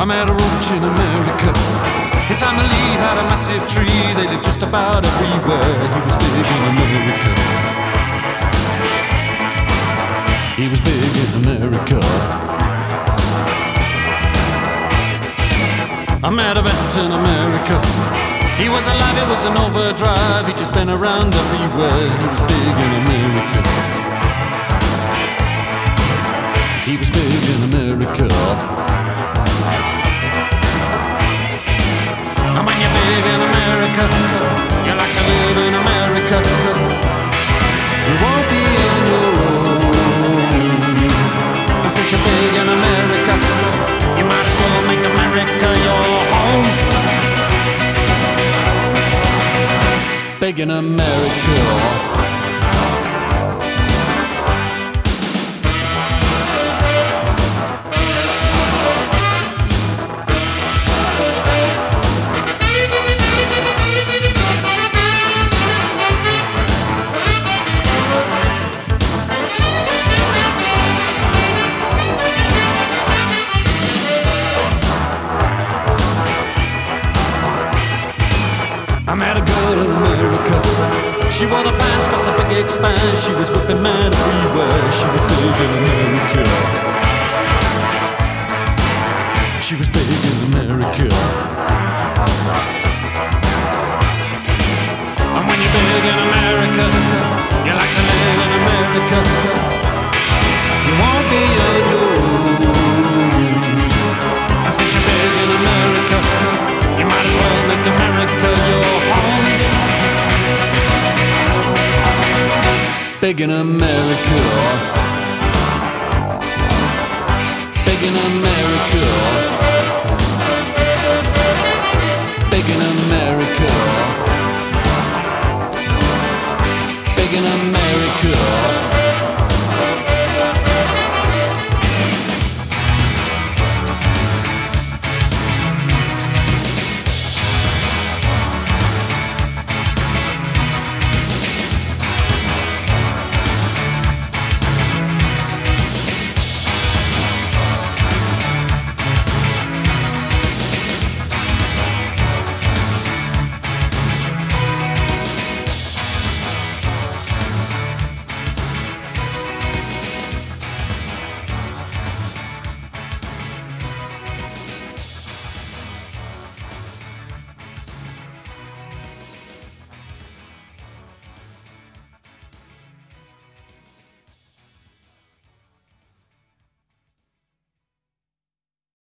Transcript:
I met a roach in America. His family had a massive tree. They lived just about everywhere. He was big in America. He was big in America. I met a vet in America. He was alive, it was an overdrive. He'd just been around everywhere. He was big in America. Big in America. She wore the pants cause the big expanse. She was whipping man everywhere. She was big Big in America.